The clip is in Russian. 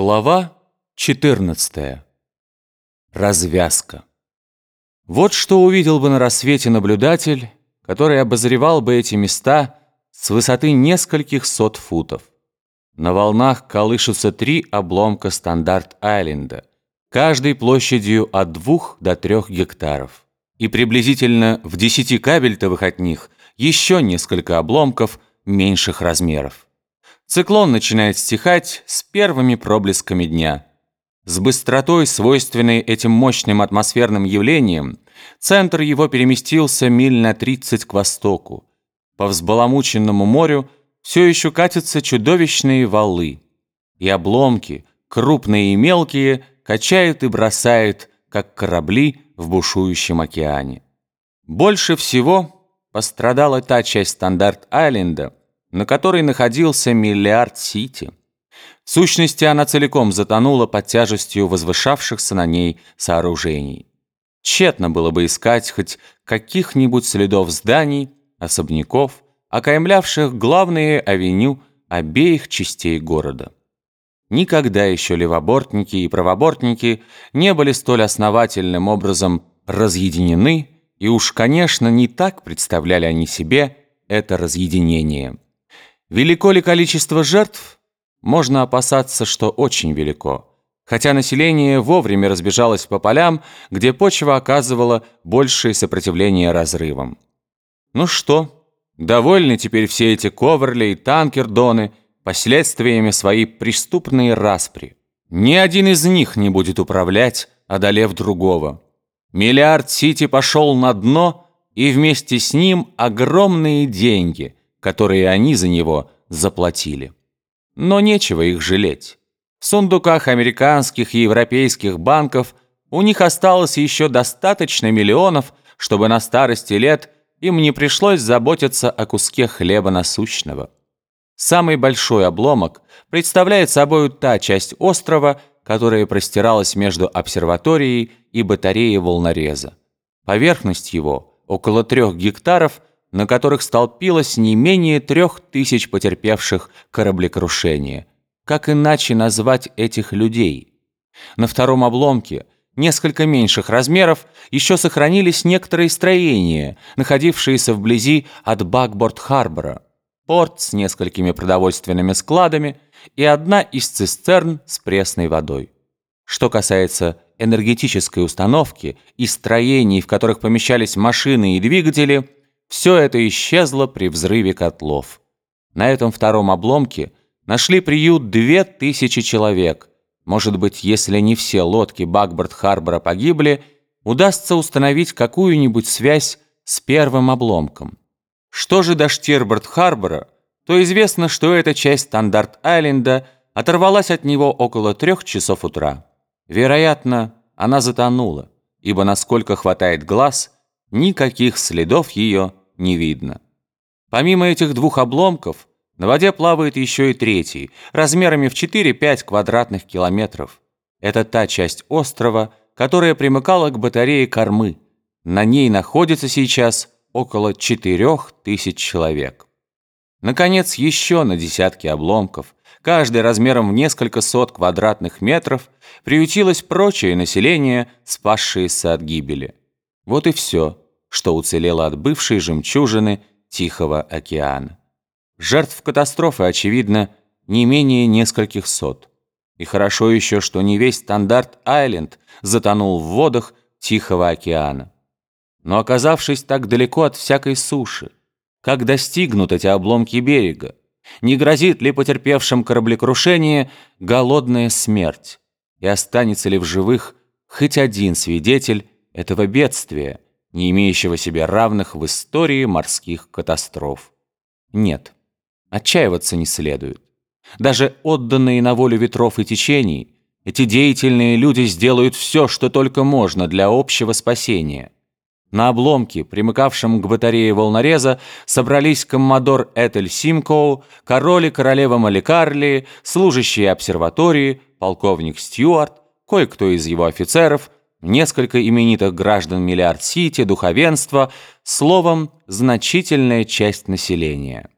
Глава 14. Развязка. Вот что увидел бы на рассвете наблюдатель, который обозревал бы эти места с высоты нескольких сот футов. На волнах колышутся три обломка Стандарт-Айленда, каждой площадью от двух до трех гектаров. И приблизительно в десяти кабельтовых от них еще несколько обломков меньших размеров. Циклон начинает стихать с первыми проблесками дня. С быстротой, свойственной этим мощным атмосферным явлениям, центр его переместился миль на 30 к востоку. По взбаламученному морю все еще катятся чудовищные валы. И обломки, крупные и мелкие, качают и бросают, как корабли в бушующем океане. Больше всего пострадала та часть Стандарт-Айленда, на которой находился миллиард Сити. В сущности, она целиком затонула под тяжестью возвышавшихся на ней сооружений. Тщетно было бы искать хоть каких-нибудь следов зданий, особняков, окаймлявших главные авеню обеих частей города. Никогда еще левобортники и правобортники не были столь основательным образом разъединены, и уж, конечно, не так представляли они себе это разъединение. Велико ли количество жертв? Можно опасаться, что очень велико. Хотя население вовремя разбежалось по полям, где почва оказывала большее сопротивление разрывам. Ну что, довольны теперь все эти Коверли и Танкердоны последствиями своей преступной распри. Ни один из них не будет управлять, одолев другого. Миллиард Сити пошел на дно, и вместе с ним огромные деньги – которые они за него заплатили. Но нечего их жалеть. В сундуках американских и европейских банков у них осталось еще достаточно миллионов, чтобы на старости лет им не пришлось заботиться о куске хлеба насущного. Самый большой обломок представляет собой та часть острова, которая простиралась между обсерваторией и батареей волнореза. Поверхность его, около трех гектаров, на которых столпилось не менее трех тысяч потерпевших кораблекрушение. Как иначе назвать этих людей? На втором обломке, несколько меньших размеров, еще сохранились некоторые строения, находившиеся вблизи от Бакборд-Харбора, порт с несколькими продовольственными складами и одна из цистерн с пресной водой. Что касается энергетической установки и строений, в которых помещались машины и двигатели – все это исчезло при взрыве котлов. На этом втором обломке нашли приют две тысячи человек. Может быть, если не все лодки Бакборд-Харбора погибли, удастся установить какую-нибудь связь с первым обломком. Что же до Штирборд-Харбора, то известно, что эта часть Стандарт-Айленда оторвалась от него около трех часов утра. Вероятно, она затонула, ибо, насколько хватает глаз, никаких следов ее не видно. Помимо этих двух обломков, на воде плавает еще и третий, размерами в 4-5 квадратных километров. Это та часть острова, которая примыкала к батарее кормы. На ней находится сейчас около 4000 человек. Наконец, еще на десятки обломков, каждый размером в несколько сот квадратных метров, приютилось прочее население, спасшееся от гибели. Вот и все что уцелело от бывшей жемчужины Тихого океана. Жертв катастрофы, очевидно, не менее нескольких сот. И хорошо еще, что не весь Стандарт-Айленд затонул в водах Тихого океана. Но оказавшись так далеко от всякой суши, как достигнут эти обломки берега? Не грозит ли потерпевшим кораблекрушение голодная смерть? И останется ли в живых хоть один свидетель этого бедствия – не имеющего себе равных в истории морских катастроф. Нет, отчаиваться не следует. Даже отданные на волю ветров и течений, эти деятельные люди сделают все, что только можно для общего спасения. На обломке, примыкавшем к батарее волнореза, собрались коммодор Этель Симкоу, король и королева Маликарли, служащие обсерватории, полковник Стюарт, кое-кто из его офицеров – несколько именитых граждан Миллиард-Сити, духовенство, словом, значительная часть населения.